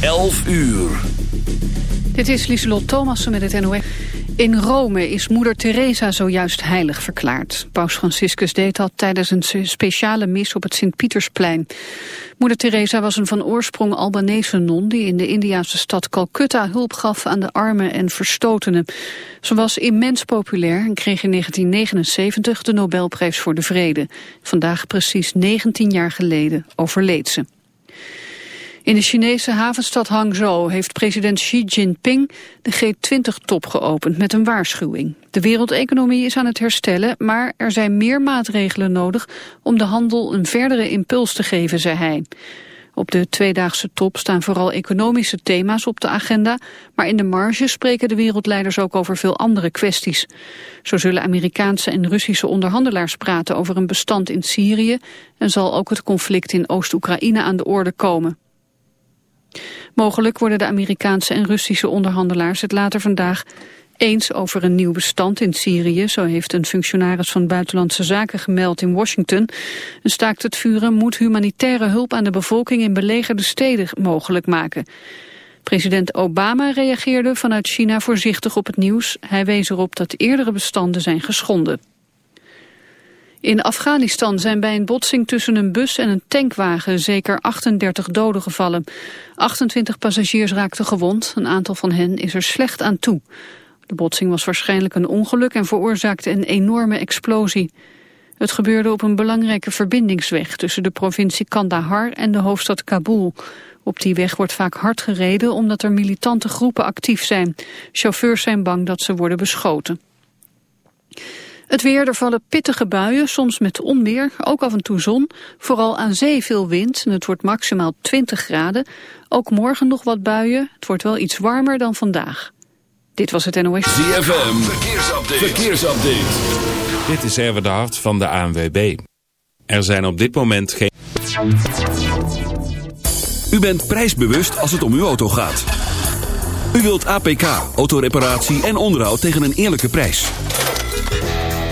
11 uur. Dit is Lieselot Thomassen met het NOS. In Rome is moeder Teresa zojuist heilig verklaard. Paus Franciscus deed dat tijdens een speciale mis op het Sint-Pietersplein. Moeder Teresa was een van oorsprong Albanese non... die in de Indiase stad Calcutta hulp gaf aan de armen en verstotenen. Ze was immens populair en kreeg in 1979 de Nobelprijs voor de Vrede. Vandaag precies 19 jaar geleden overleed ze. In de Chinese havenstad Hangzhou heeft president Xi Jinping de G20-top geopend met een waarschuwing. De wereldeconomie is aan het herstellen, maar er zijn meer maatregelen nodig om de handel een verdere impuls te geven, zei hij. Op de tweedaagse top staan vooral economische thema's op de agenda, maar in de marge spreken de wereldleiders ook over veel andere kwesties. Zo zullen Amerikaanse en Russische onderhandelaars praten over een bestand in Syrië en zal ook het conflict in Oost-Oekraïne aan de orde komen. Mogelijk worden de Amerikaanse en Russische onderhandelaars het later vandaag eens over een nieuw bestand in Syrië, zo heeft een functionaris van Buitenlandse Zaken gemeld in Washington. Een staakt het vuren moet humanitaire hulp aan de bevolking in belegerde steden mogelijk maken. President Obama reageerde vanuit China voorzichtig op het nieuws. Hij wees erop dat eerdere bestanden zijn geschonden. In Afghanistan zijn bij een botsing tussen een bus en een tankwagen zeker 38 doden gevallen. 28 passagiers raakten gewond, een aantal van hen is er slecht aan toe. De botsing was waarschijnlijk een ongeluk en veroorzaakte een enorme explosie. Het gebeurde op een belangrijke verbindingsweg tussen de provincie Kandahar en de hoofdstad Kabul. Op die weg wordt vaak hard gereden omdat er militante groepen actief zijn. Chauffeurs zijn bang dat ze worden beschoten. Het weer, er vallen pittige buien, soms met onweer, ook af en toe zon. Vooral aan zee veel wind en het wordt maximaal 20 graden. Ook morgen nog wat buien, het wordt wel iets warmer dan vandaag. Dit was het NOS. ZFM, verkeersupdate. verkeersupdate. Dit is Erwin de Hart van de ANWB. Er zijn op dit moment geen... U bent prijsbewust als het om uw auto gaat. U wilt APK, autoreparatie en onderhoud tegen een eerlijke prijs.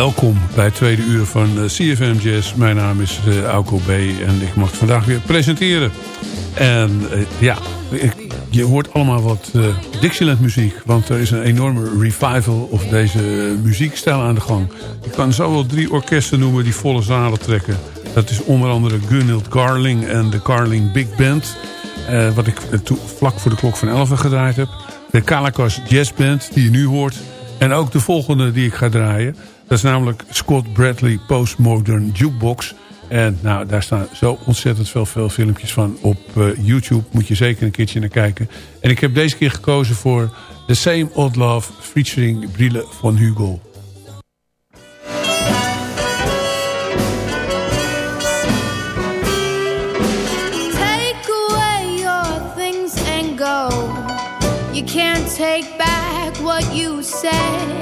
Welkom bij het tweede uur van uh, CFM Jazz. Mijn naam is uh, Auko B. en ik mag het vandaag weer presenteren. En uh, ja, je hoort allemaal wat Dixieland muziek. Want er is een enorme revival of deze muziekstijl aan de gang. Ik kan zo wel drie orkesten noemen die volle zalen trekken. Dat is onder andere Gunhild Garling en de Garling Big Band. wat ik vlak voor de klok van 11 gedraaid heb. De Calakas Jazz Band die je nu hoort. En ook de volgende die ik ga draaien. Dat is namelijk Scott Bradley Postmodern Jukebox. En nou, daar staan zo ontzettend veel, veel filmpjes van op uh, YouTube. Moet je zeker een keertje naar kijken. En ik heb deze keer gekozen voor The Same Old Love featuring Brille van go. You can't take back what you said.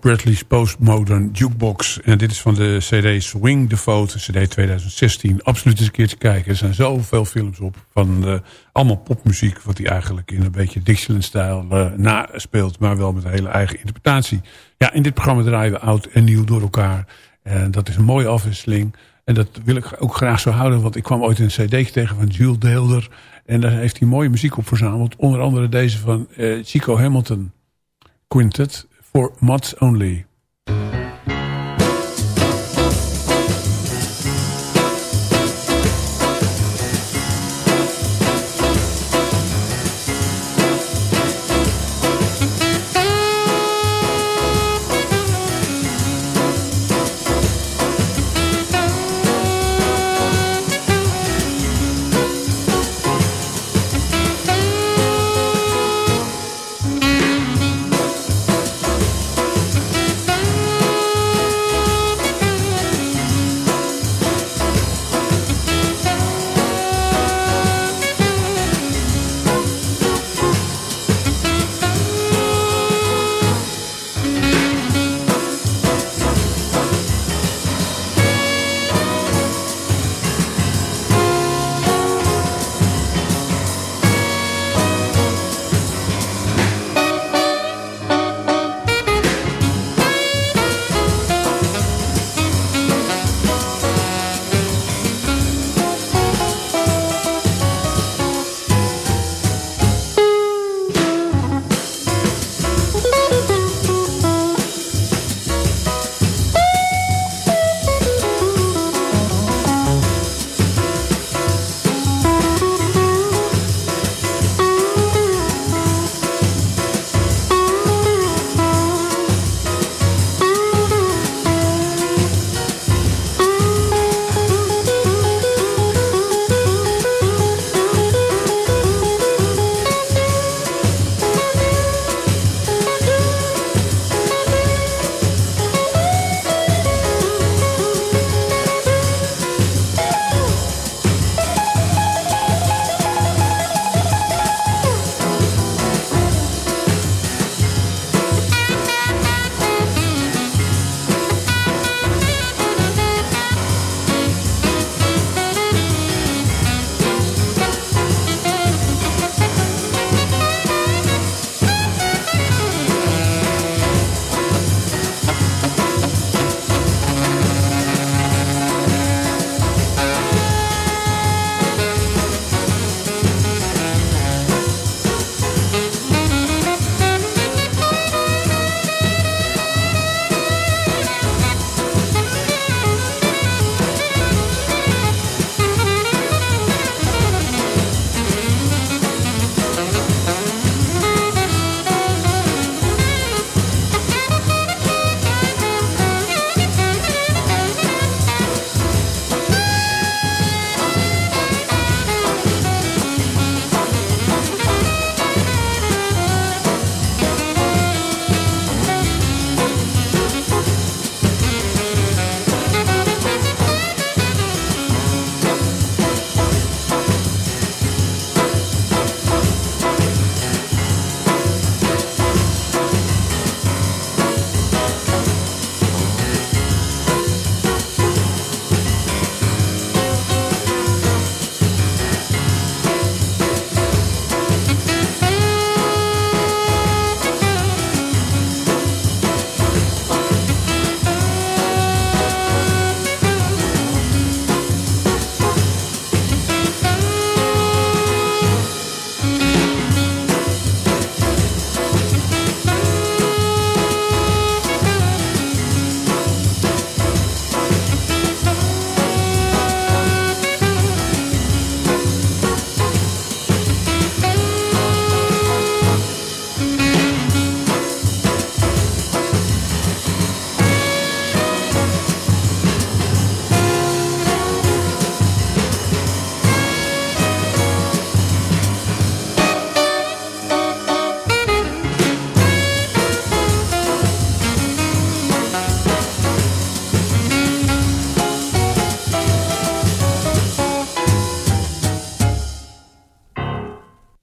Bradley's Postmodern Jukebox. En dit is van de CD Swing the Vote, CD 2016. Absoluut eens een keer te kijken. Er zijn zoveel films op van eh, allemaal popmuziek... wat hij eigenlijk in een beetje Dixieland-stijl eh, naspeelt... maar wel met een hele eigen interpretatie. Ja, in dit programma draaien we oud en nieuw door elkaar. En dat is een mooie afwisseling. En dat wil ik ook graag zo houden... want ik kwam ooit een cd tegen van Jules Deelder... en daar heeft hij mooie muziek op verzameld. Onder andere deze van eh, Chico Hamilton Quintet... for Mods Only.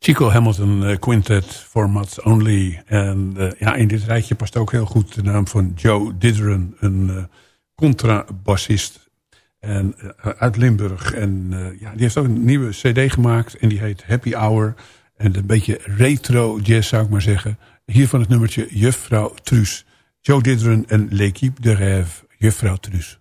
Chico Hamilton eh, Quintet Formats Only. En eh, ja, in dit rijtje past ook heel goed de naam van Joe Didron, een eh, contrabassist en, uit Limburg. En ja, die heeft ook een nieuwe cd gemaakt en die heet Happy Hour. En een beetje retro jazz zou ik maar zeggen. Hier van het nummertje Juffrouw Truus. Joe Didron en L'équipe de Rêve, Juffrouw Truus.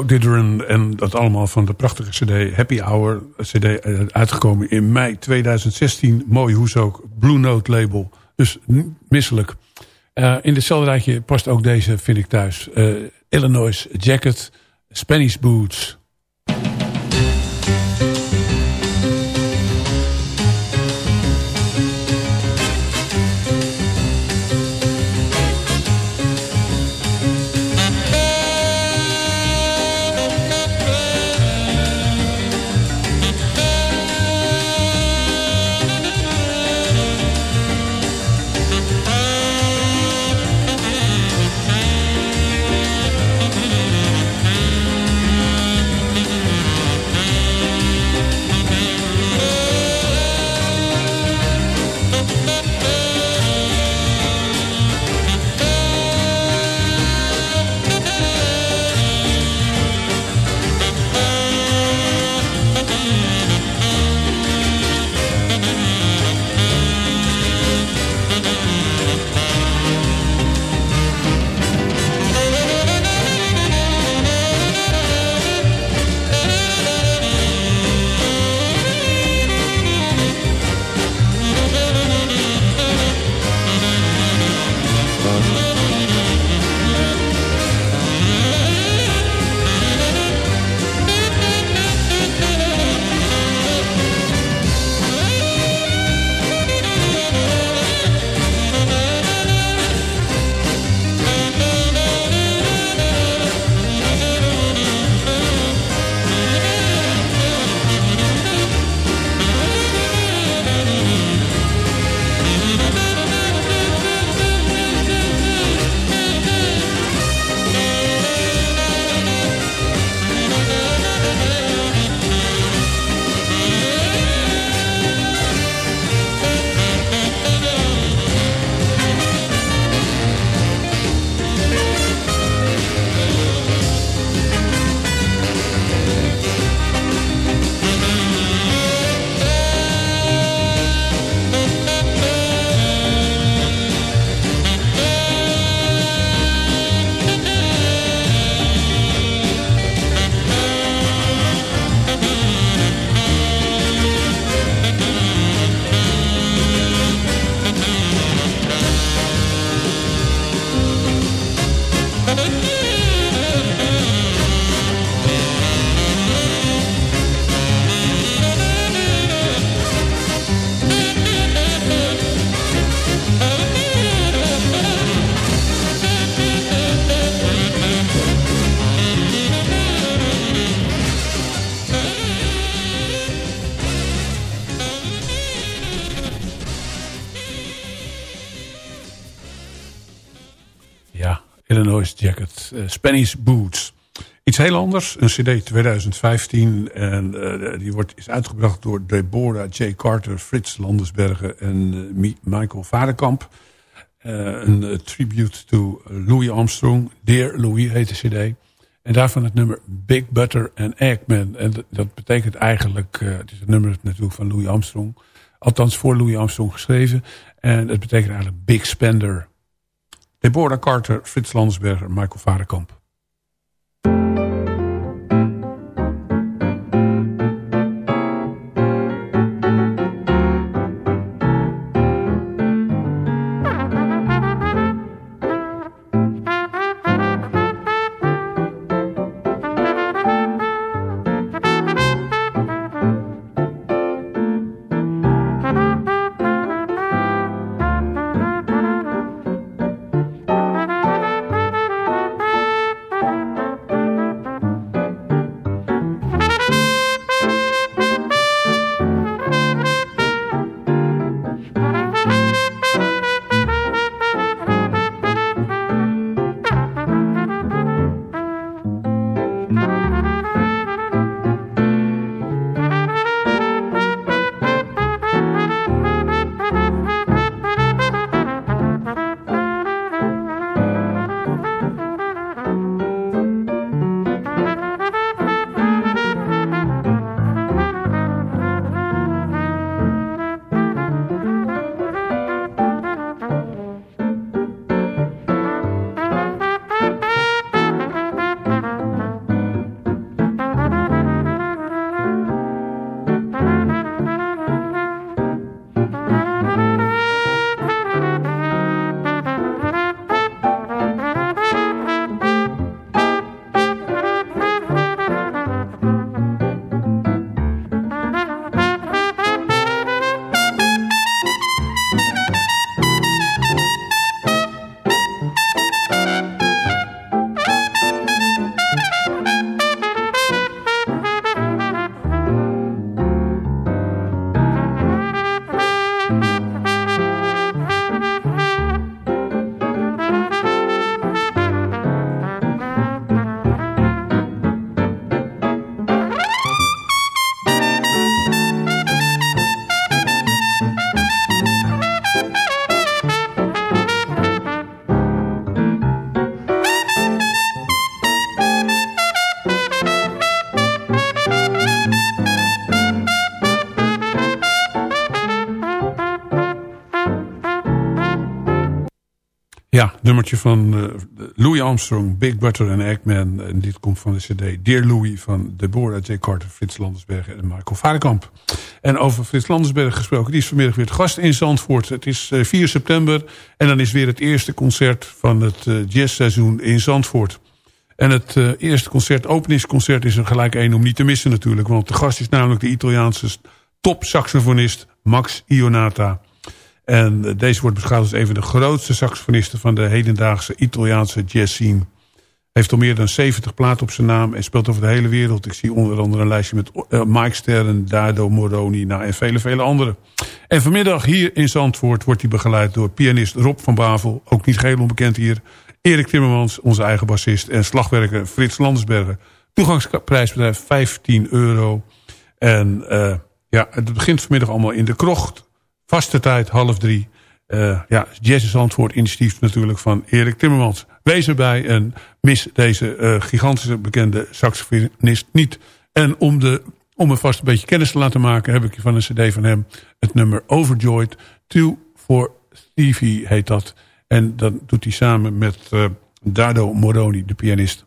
Joe Didron en dat allemaal van de prachtige cd Happy Hour. cd eh, uitgekomen in mei 2016. Mooi hoes ook. Blue Note label. Dus misselijk. Eh, in hetzelfde rijtje past ook deze, vind ik thuis. Eh, Illinois Jacket. Spanish Boots. Eh, Spanish Boots. Iets heel anders. Een cd 2015. En eh, die wordt, is uitgebracht door Deborah J. Carter, Frits Landersbergen en eh, Mi- Michael Varenkamp. Eh, een tribute to Louis Armstrong. Dear Louis heet de cd. En daarvan het nummer Big Butter and Eggman. En dat, betekent eigenlijk... het is het nummer natuurlijk van Louis Armstrong. Althans voor Louis Armstrong geschreven. En het betekent eigenlijk Big Spender. Deborah Carter, Frits Landsberger, Michael Varenkamp. Van eh, Louis Armstrong, Big Butter en Eggman. En dit komt van de cd Dear Louis van Deborah J. Carter, Frits Landersbergen en Michael Varenkamp. En over Frits Landersbergen gesproken, die is vanmiddag weer het gast in Zandvoort. Het is eh, 4 september en dan is weer het eerste concert van het eh, jazzseizoen in Zandvoort. En het eh, eerste concert, openingsconcert, is er gelijk één om niet te missen natuurlijk. Want de gast is namelijk de Italiaanse top-saxofonist Max Ionata. En eh, deze wordt beschouwd als een van de grootste saxofonisten van de hedendaagse Italiaanse jazzscene. Heeft al meer dan 70 platen op zijn naam en speelt over de hele wereld. Ik zie onder andere een lijstje met eh, Mike Sterren, Dardo Moroni nou, en vele, vele anderen. En vanmiddag hier in Zandvoort wordt hij begeleid door pianist Rob van Bavel. Ook niet geheel onbekend hier. Erik Timmermans, onze eigen bassist. En slagwerker Frits Landersbergen. Toegangsprijsbedrijf 15 euro. En uh, ja, het begint vanmiddag allemaal in de krocht. Vaste tijd, half drie. Uh, ja, is antwoord initiatief natuurlijk van Erik Timmermans. Wees erbij en mis deze uh, gigantische bekende saxofonist niet. En om, de, om er vast een beetje kennis te laten maken... heb ik van een cd van hem het nummer Overjoyed. Two for Stevie heet dat. En dat doet hij samen met uh, Dardo Moroni, de pianist.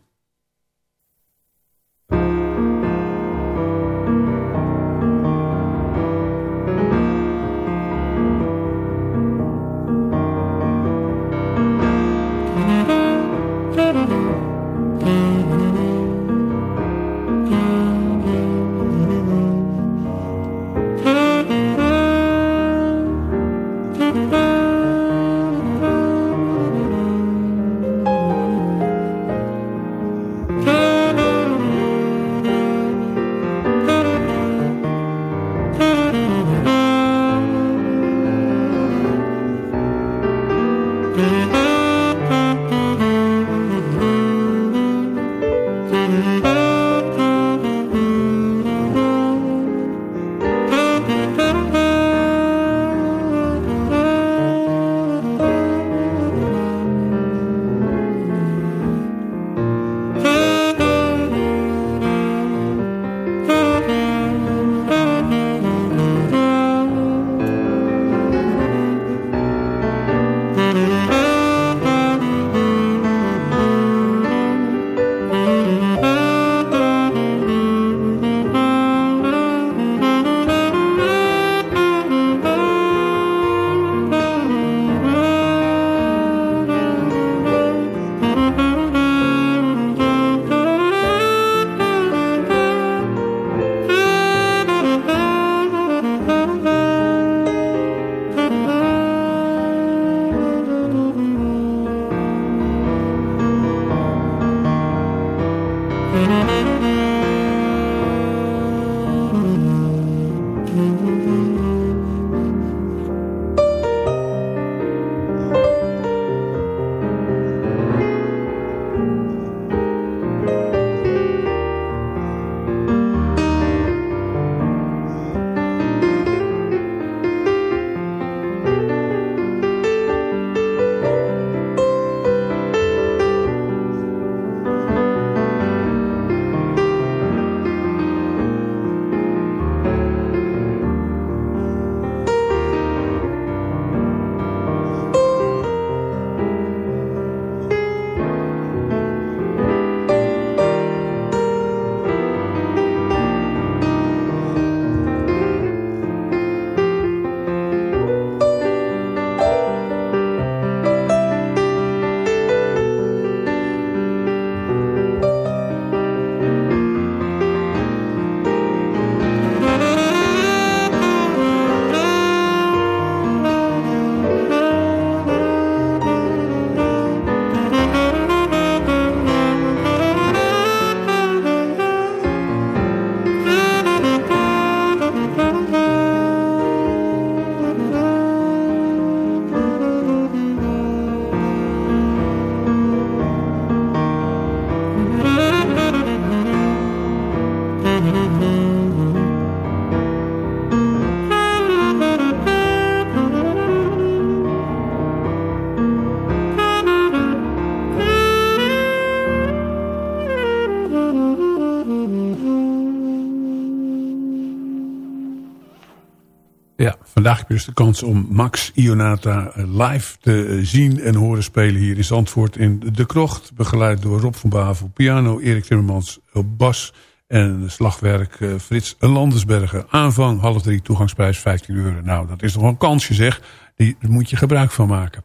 Dus de kans om Max Ionata live te zien en horen spelen hier in Zandvoort in De Krocht. Begeleid door Rob van Bavel, piano, Erik Timmermans op bas en slagwerk eh, Frits Landersbergen. Aanvang half drie, toegangsprijs 15 euro. Nou, dat is toch een kansje zeg. Die, moet je gebruik van maken.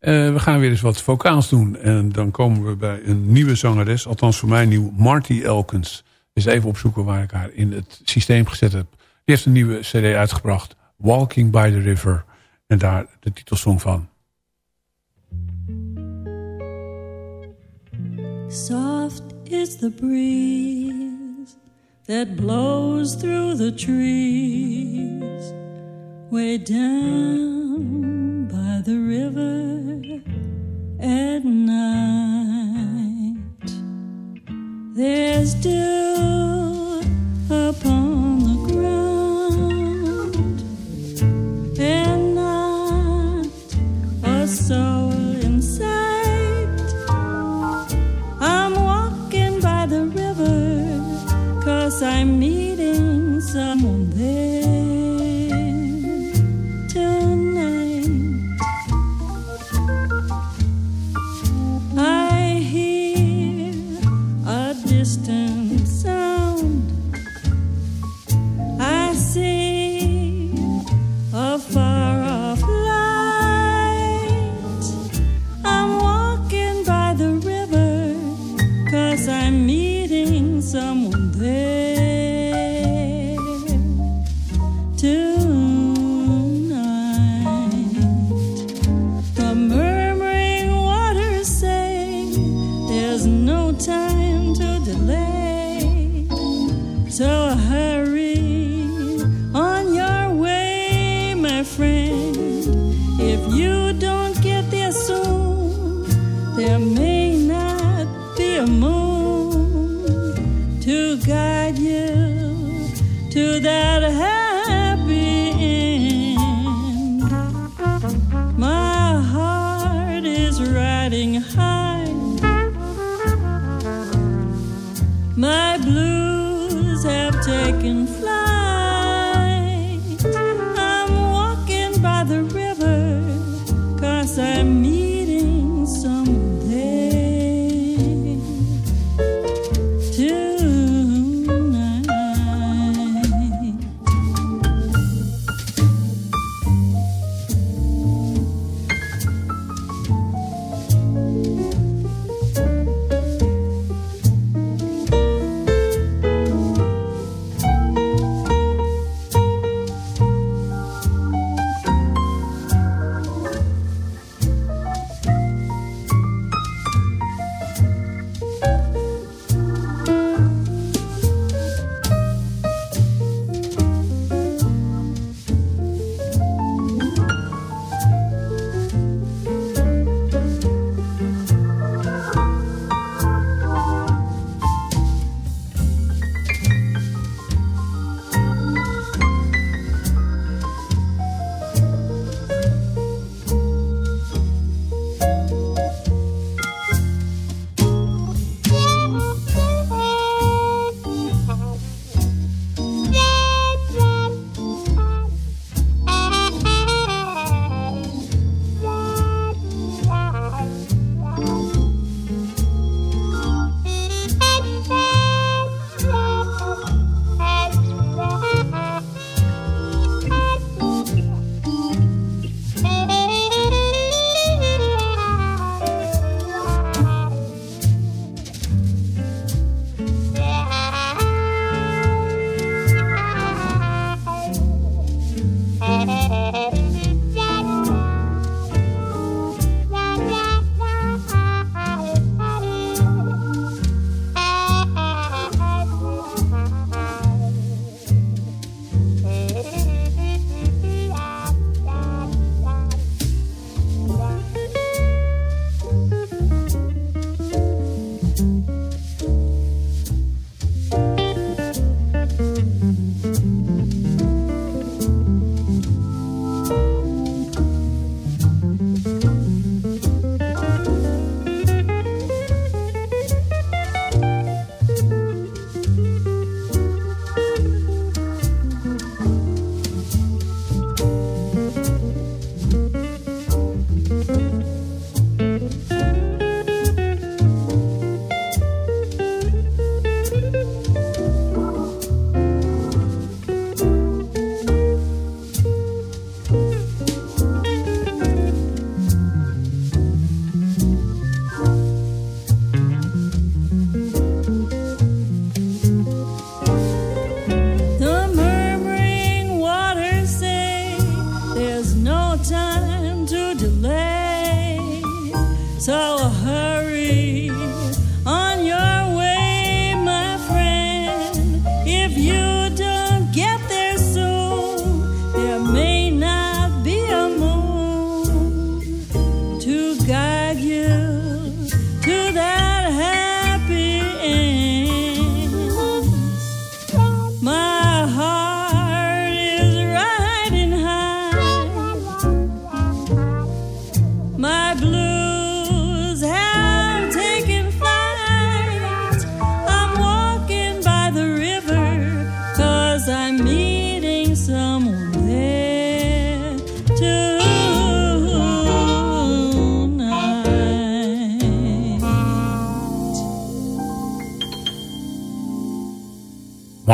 Eh, we gaan weer eens wat vocaals doen. En dan komen we bij een nieuwe zangeres. Althans voor mij nieuw. Marty Elkens. Eens even opzoeken waar ik haar in het systeem gezet heb. Die heeft een nieuwe cd uitgebracht. Walking by the River. En daar de titelsong van. Soft is the breeze that blows through the trees way down by the river at night. There's dew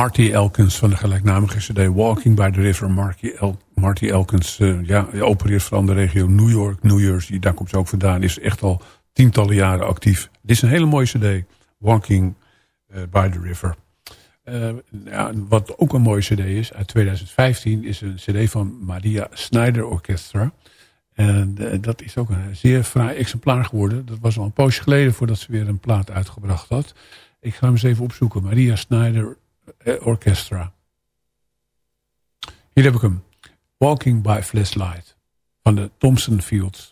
Marty Elkins van de gelijknamige cd Walking by the River. Marty, El Marty Elkins eh, ja, opereert vooral de regio New York, New Jersey. Daar komt ze ook vandaan. Is echt al tientallen jaren actief. Dit is een hele mooie cd. Walking eh, by the River. Eh, ja, wat ook een mooie cd is, uit 2015, is een cd van Maria Snyder Orchestra. En dat is ook een zeer fraai exemplaar geworden. Dat was al een poosje geleden voordat ze weer een plaat uitgebracht had. Ik ga hem eens even opzoeken. Maria Snyder Orchestra. Hier heb ik hem. Walking by Flashlight. Van de Thompson Fields.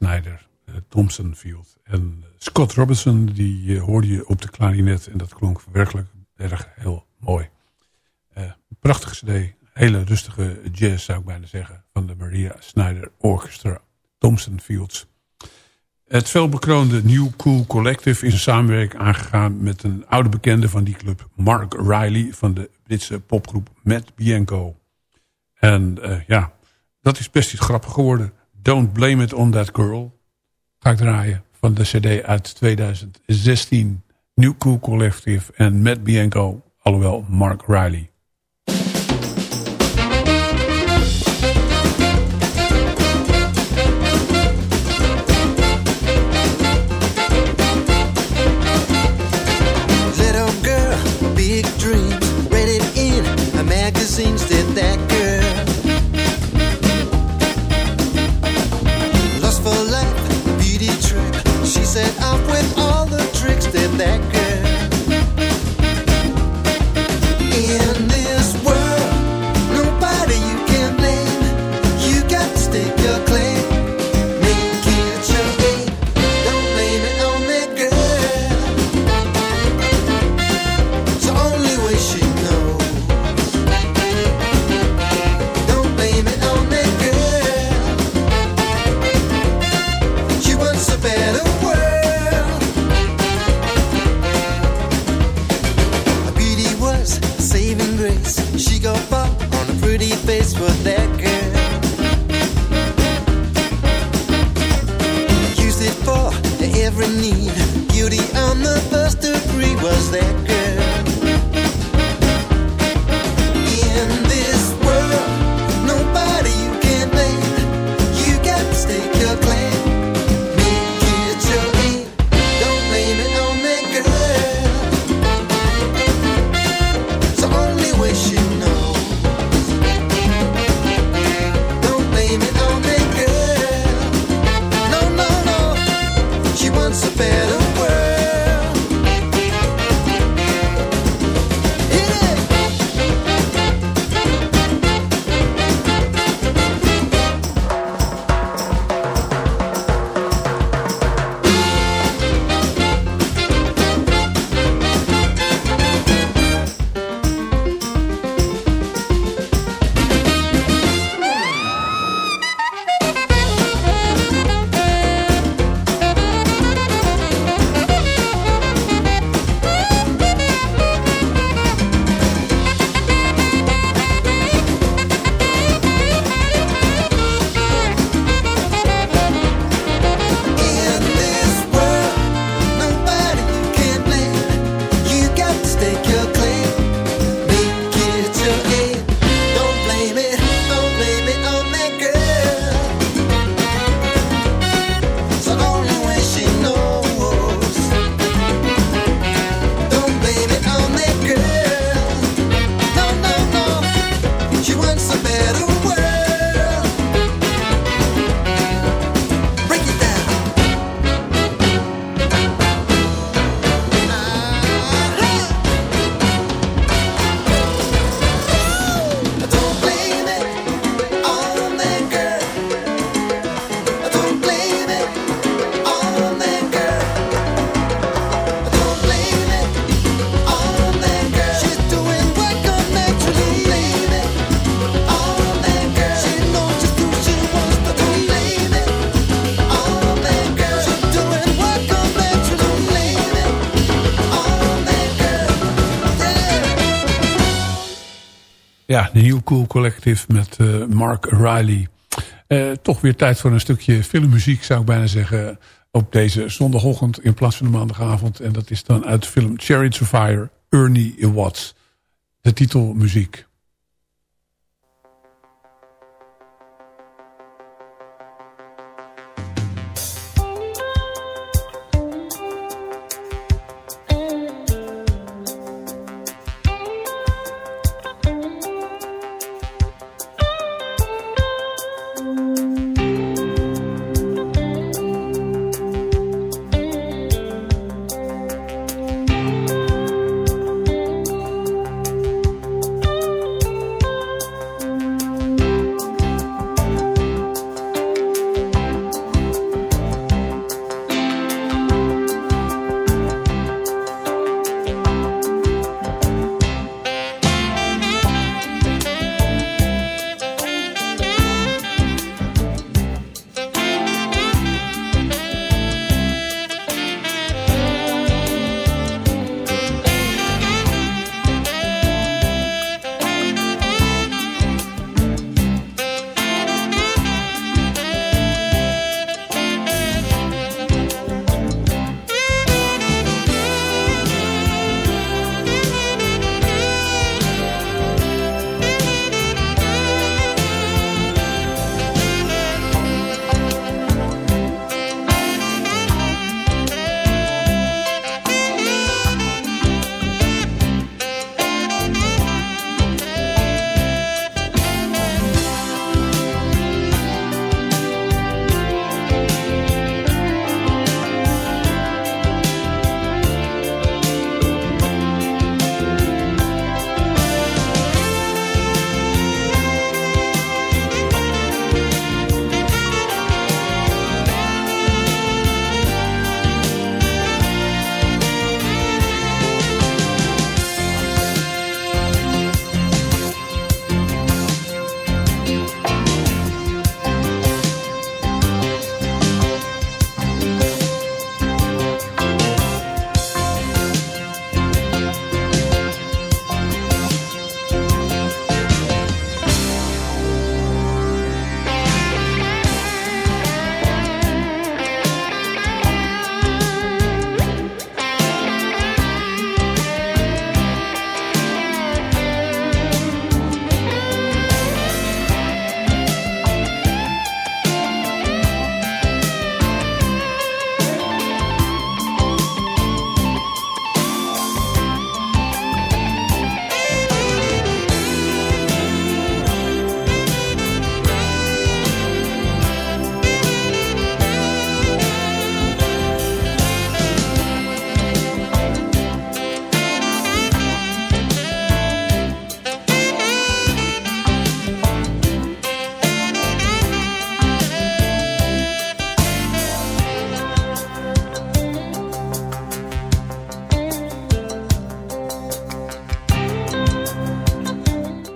Snyder, uh, Thompson Field. En Scott Robinson, die uh, hoorde je op de klarinet. En dat klonk werkelijk erg heel mooi. Prachtige cd, hele rustige jazz zou ik bijna zeggen. Van de Maria Snyder Orchestra, Thompson Fields. Het veelbekroonde New Cool Collective is een samenwerking aangegaan met een oude bekende van die club, Mark Riley van de Britse popgroep Matt Bianco. En ja, dat is best iets grappig geworden. Don't Blame It On That Girl. Ga ik draaien van de cd uit 2016. New Cool Collective en Matt Bianco, alhoewel Mark Riley. Ja, de New Cool Collective met uh, Mark Riley. Uh, toch weer tijd voor een stukje filmmuziek, zou ik bijna zeggen. Op deze zondagochtend in plaats van de maandagavond. En dat is dan uit de film Chariots of Fire, Ernie Watts. De titelmuziek.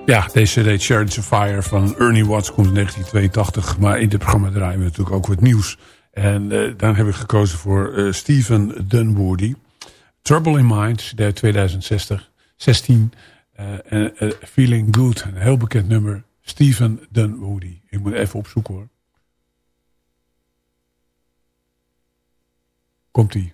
Ja, deze cd Chariots Fire van Ernie Watts komt in 1982. Maar in dit programma draaien we natuurlijk ook wat nieuws. En uh, dan heb ik gekozen voor uh, Stephen Dunwoody. Trouble in Mind, cd 2016. 16, uh, Feeling Good, een heel bekend nummer. Stephen Dunwoody. Ik moet even opzoeken hoor. Komt-ie.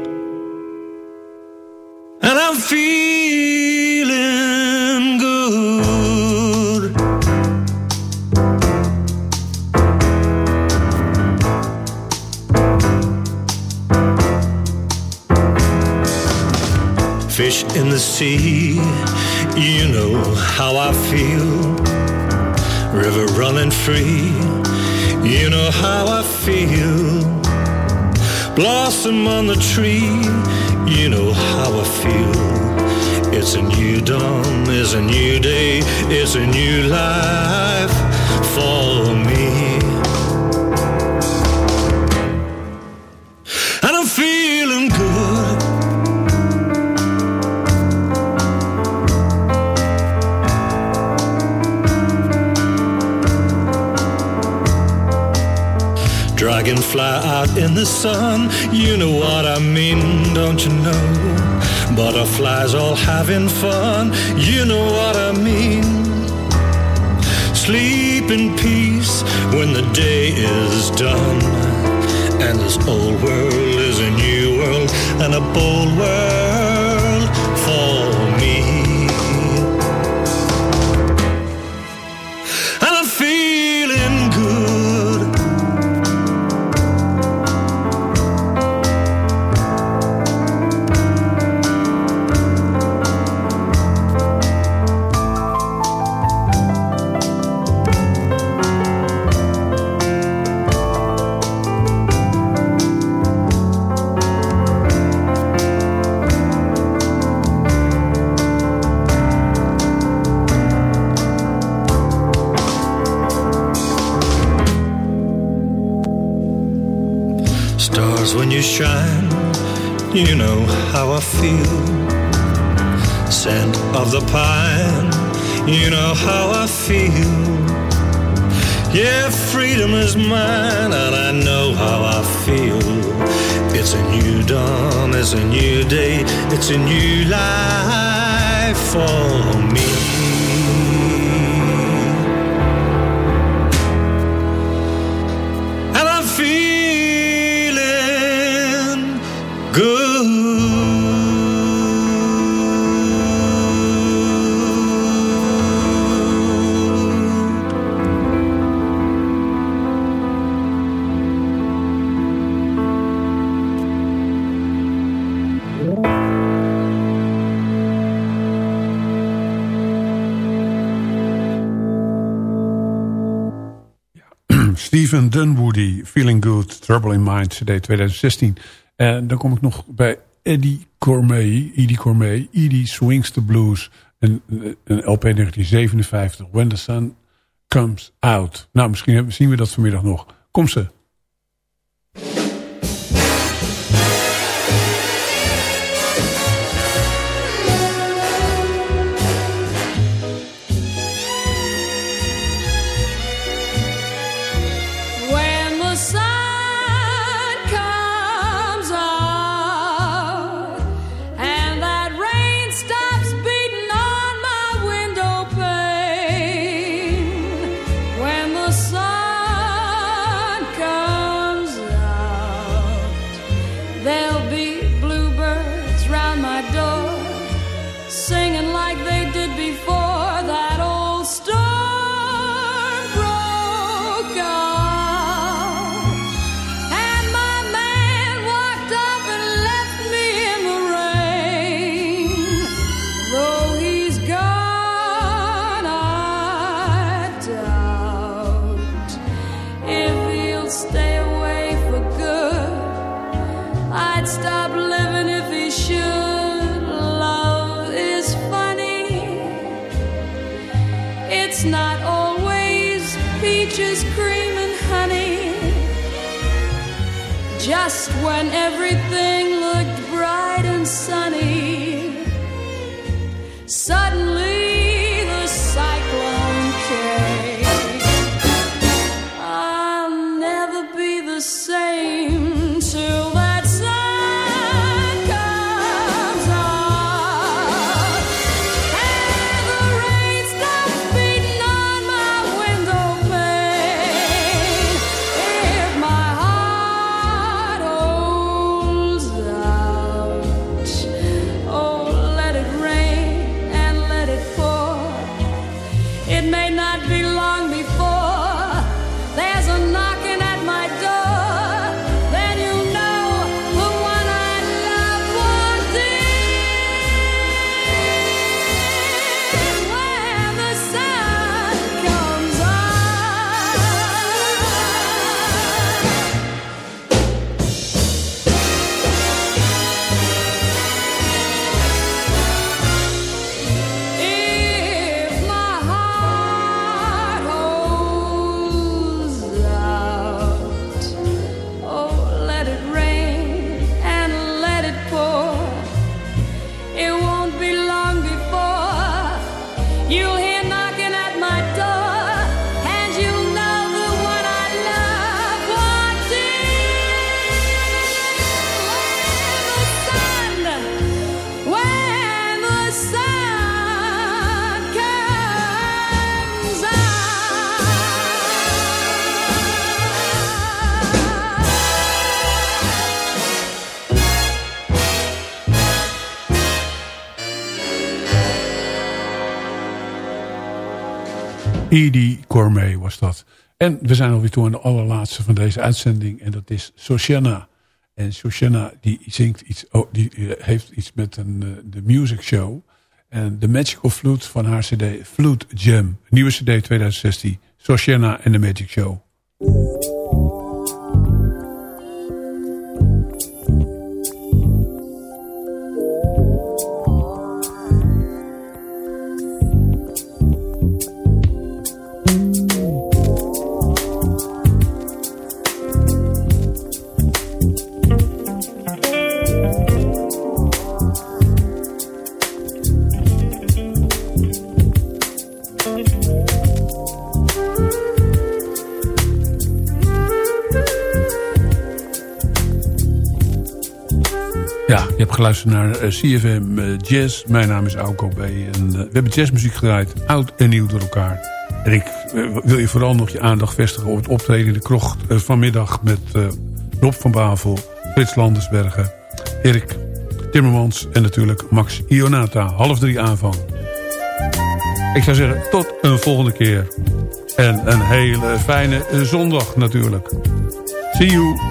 Feeling good. Fish in the sea, you know how I feel. River running free, you know how I feel. Blossom on the tree, you know how I feel. It's a new dawn, it's a new day, it's a new life Dragonfly out in the sun, you know what I mean, don't you know? Butterflies all having fun, you know what I mean. Sleep in peace when the day is done. And this old world is a new world and a bold world you know how I feel. Scent of the pine, you know how I feel. Yeah, freedom is mine, and I know how I feel. It's a new dawn, it's a new day, it's a new life for me. And I'm feeling good. Stephen Dunwoody, Feeling Good, Trouble in Mind, CD 2016. En dan kom ik nog bij Eddie Cormay, Edie Cormay, Edie Swings the Blues, een, een LP 1957, When the Sun Comes Out. Nou, misschien zien we dat vanmiddag nog. Kom ze. It's not always peaches, cream, and honey. Just when everything looked bright and sunny, suddenly. Edie Gourmet was dat. En we zijn alweer toe aan de allerlaatste van deze uitzending. En dat is Soshanna. En Soshanna die zingt iets, oh, die eh, heeft iets met een, eh, de music show. En de Magical Flute van haar cd Flute Jam. Nieuwe cd 2016. Soshanna en de Magic Show. Geluisterd naar eh, CFM eh, Jazz. Mijn naam is Auko B. En eh, we hebben jazzmuziek gedraaid. Oud en nieuw door elkaar. En ik wil je vooral nog je aandacht vestigen op het optreden in de krocht vanmiddag met Rob van Bavel, Frits Landersbergen, Erik Timmermans en natuurlijk Max Ionata. Half drie aanvang. Ik zou zeggen, tot een volgende keer. En een hele fijne zondag natuurlijk. See you.